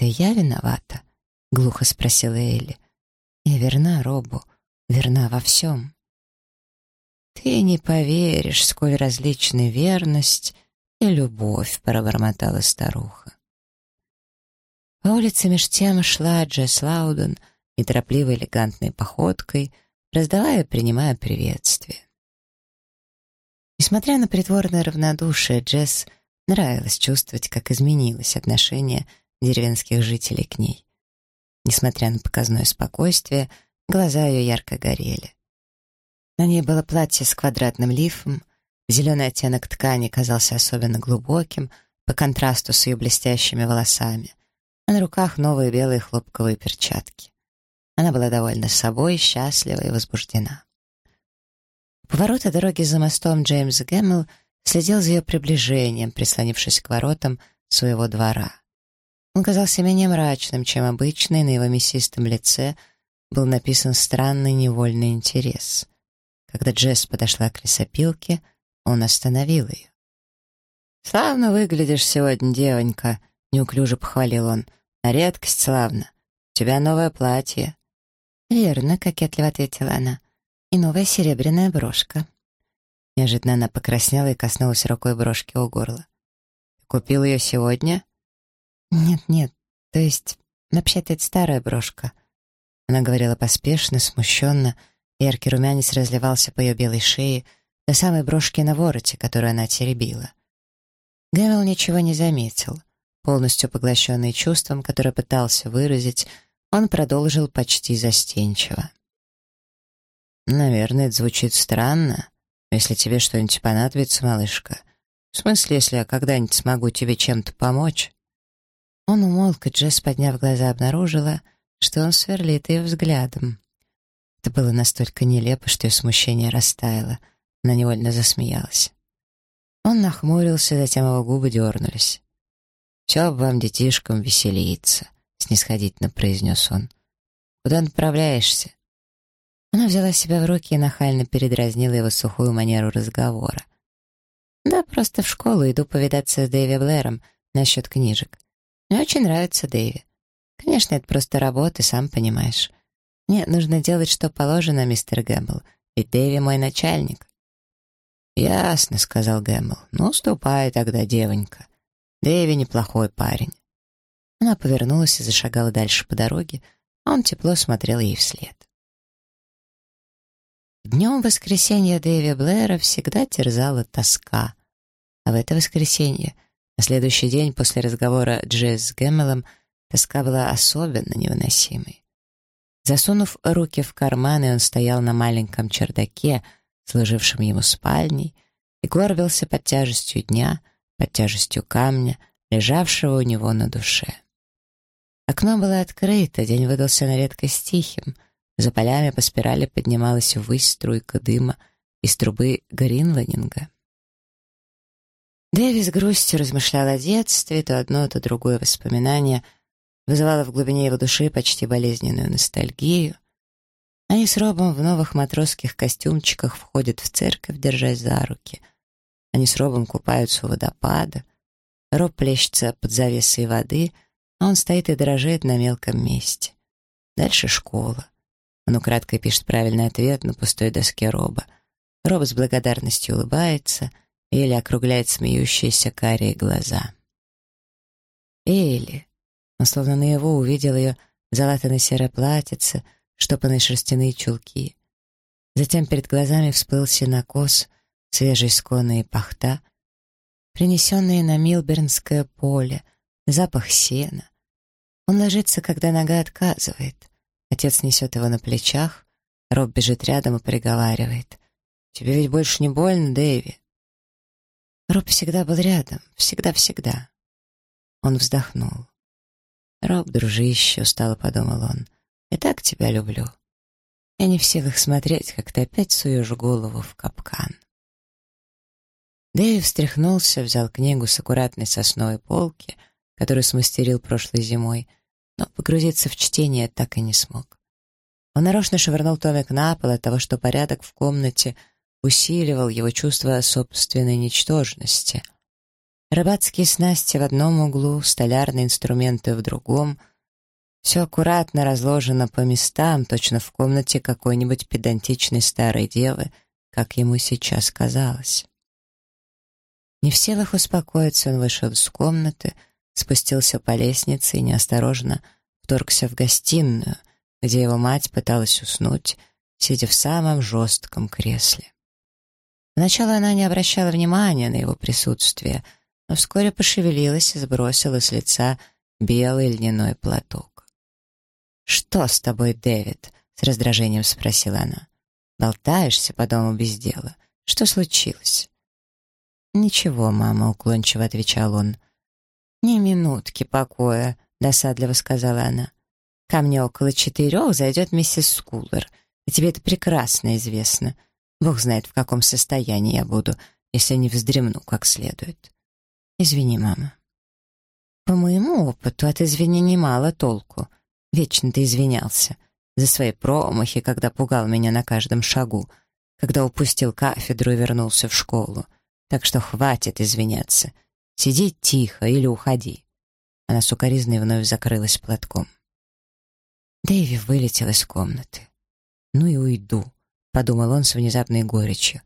это я виновата?» — глухо спросила Элли. «Я верна Робу, верна во всем». «Ты не поверишь, сколь различны верность и любовь», — пробормотала старуха. По улице меж тем шла Джесс Лауден, неторопливой элегантной походкой, раздавая и принимая приветствие. Несмотря на притворное равнодушие, Джесс нравилось чувствовать, как изменилось отношение деревенских жителей к ней. Несмотря на показное спокойствие, глаза ее ярко горели. На ней было платье с квадратным лифом, зеленый оттенок ткани казался особенно глубоким по контрасту с ее блестящими волосами, а на руках новые белые хлопковые перчатки. Она была довольна собой, счастлива и возбуждена. У поворота дороги за мостом Джеймс Гэммел следил за ее приближением, прислонившись к воротам своего двора. Он казался менее мрачным, чем обычно, и на его мясистом лице был написан странный невольный интерес. Когда Джесс подошла к лесопилке, он остановил ее. «Славно выглядишь сегодня, девонька», — неуклюже похвалил он. «На редкость славно. У тебя новое платье». «Верно», — кокетливо ответила она. «И новая серебряная брошка». Неожиданно она покраснела и коснулась рукой брошки у горла. «Купил ее сегодня?» «Нет-нет, то есть, вообще-то это старая брошка». Она говорила поспешно, смущенно, яркий румянец разливался по ее белой шее до самой брошки на вороте, которую она теребила. Гэмилл ничего не заметил. Полностью поглощенный чувством, которое пытался выразить, он продолжил почти застенчиво. «Наверное, это звучит странно, если тебе что-нибудь понадобится, малышка. В смысле, если я когда-нибудь смогу тебе чем-то помочь?» Он умолк, и Джесс, подняв глаза, обнаружила, что он сверлит ее взглядом. Это было настолько нелепо, что ее смущение растаяло. Она невольно засмеялась. Он нахмурился, затем его губы дернулись. «Все вам, детишкам, веселиться», — снисходительно произнес он. «Куда направляешься?» Она взяла себя в руки и нахально передразнила его сухую манеру разговора. «Да, просто в школу иду повидаться с Дэви Блэром насчет книжек. Мне очень нравится Дэви. Конечно, это просто работа, сам понимаешь. Мне нужно делать, что положено, мистер Гэмбл, ведь Дэви мой начальник». «Ясно», — сказал Гэмбл. «Ну, ступай тогда, девонька. Дэви неплохой парень». Она повернулась и зашагала дальше по дороге, а он тепло смотрел ей вслед. Днем воскресенья Дэви Блэра всегда терзала тоска, а в это воскресенье — на следующий день после разговора Джесс с Гэммелом тоска была особенно невыносимой. Засунув руки в карманы, он стоял на маленьком чердаке, служившем ему спальней, и горбился под тяжестью дня, под тяжестью камня, лежавшего у него на душе. Окно было открыто, день выдался на редкость тихим. За полями по спирали поднималась ввысь струйка дыма из трубы Гринланинга. Дэви с грустью размышлял о детстве, то одно, то другое воспоминание вызывало в глубине его души почти болезненную ностальгию. Они с Робом в новых матросских костюмчиках входят в церковь, держась за руки. Они с Робом купаются у водопада. Роб плещется под завесой воды, а он стоит и дрожит на мелком месте. Дальше школа. Он украдкой пишет правильный ответ на пустой доске Роба. Роб с благодарностью улыбается — Элли округляет смеющиеся карие глаза. Элли. Он словно на его увидел ее залатанное серое платьице, штопанные шерстяные чулки. Затем перед глазами всплыл сенокос, и пахта, принесенные на Милбернское поле, запах сена. Он ложится, когда нога отказывает. Отец несет его на плечах, Роб бежит рядом и приговаривает. «Тебе ведь больше не больно, Дэви?» Роб всегда был рядом, всегда-всегда. Он вздохнул. «Роб, дружище», — устало подумал он, — «я так тебя люблю. Я не в силах смотреть, как ты опять суешь голову в капкан». Дэйв встряхнулся, взял книгу с аккуратной сосновой полки, которую смастерил прошлой зимой, но погрузиться в чтение так и не смог. Он нарочно швырнул томик на пол от того, что порядок в комнате — усиливал его чувство собственной ничтожности. Рыбацкие снасти в одном углу, столярные инструменты в другом. Все аккуратно разложено по местам, точно в комнате какой-нибудь педантичной старой девы, как ему сейчас казалось. Не в силах успокоиться, он вышел из комнаты, спустился по лестнице и неосторожно вторгся в гостиную, где его мать пыталась уснуть, сидя в самом жестком кресле. Сначала она не обращала внимания на его присутствие — но вскоре пошевелилась и сбросила с лица белый льняной платок. «Что с тобой, Дэвид?» — с раздражением спросила она. «Болтаешься по дому без дела. Что случилось?» «Ничего, мама», — уклончиво отвечал он. «Ни минутки покоя», — досадливо сказала она. «Ко мне около четырех зайдет миссис Скуллер, и тебе это прекрасно известно. Бог знает, в каком состоянии я буду, если не вздремну как следует. «Извини, мама». «По моему опыту от извинений мало толку. Вечно ты извинялся. За свои промахи, когда пугал меня на каждом шагу, когда упустил кафедру и вернулся в школу. Так что хватит извиняться. Сиди тихо или уходи». Она сукоризной вновь закрылась платком. Дэйви вылетел из комнаты. «Ну и уйду», — подумал он с внезапной горечью.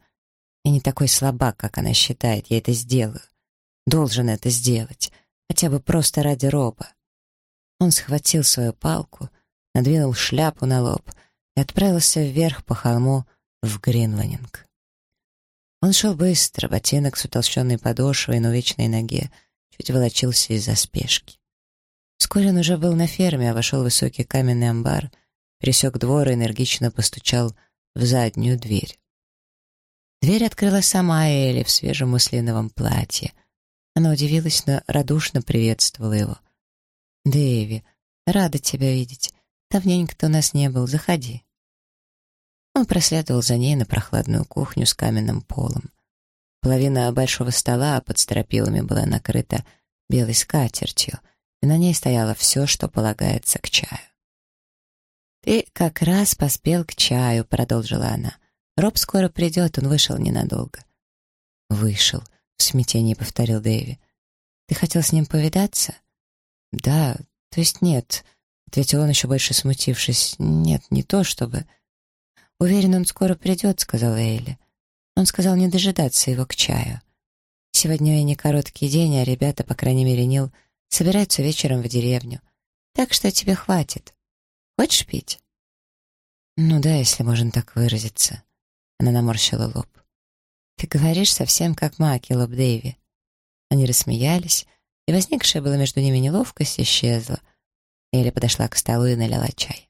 «Я не такой слабак, как она считает, я это сделаю должен это сделать, хотя бы просто ради Роба. Он схватил свою палку, надвинул шляпу на лоб и отправился вверх по холму в Гринланинг. Он шел быстро, ботинок с утолщенной подошвой на увечной ноге чуть волочился из-за спешки. Вскоре он уже был на ферме, а вошел в высокий каменный амбар, пересек двор и энергично постучал в заднюю дверь. Дверь открыла сама Элли в свежем муслиновом платье — она удивилась, но радушно приветствовала его. «Дэви, рада тебя видеть. Давненько ты у нас не был. Заходи». Он проследовал за ней на прохладную кухню с каменным полом. Половина большого стола под стропилами была накрыта белой скатертью, и на ней стояло все, что полагается к чаю. «Ты как раз поспел к чаю», — продолжила она. «Роб скоро придет, он вышел ненадолго». «Вышел», — в смятении повторил Дэви. «Ты хотел с ним повидаться?» «Да, то есть нет», — ответил он, еще больше смутившись. «Нет, не то чтобы...» «Уверен, он скоро придет», — сказала Эйли. Он сказал не дожидаться его к чаю. Сегодня не короткий день, а ребята, по крайней мере, Нил, собираются вечером в деревню. Так что тебе хватит. Хочешь пить? Ну да, если можно так выразиться. Она наморщила лоб. «Ты говоришь совсем как Макелоб Дэйви». Они рассмеялись, и возникшая была между ними неловкость исчезла. Элли подошла к столу и налила чай.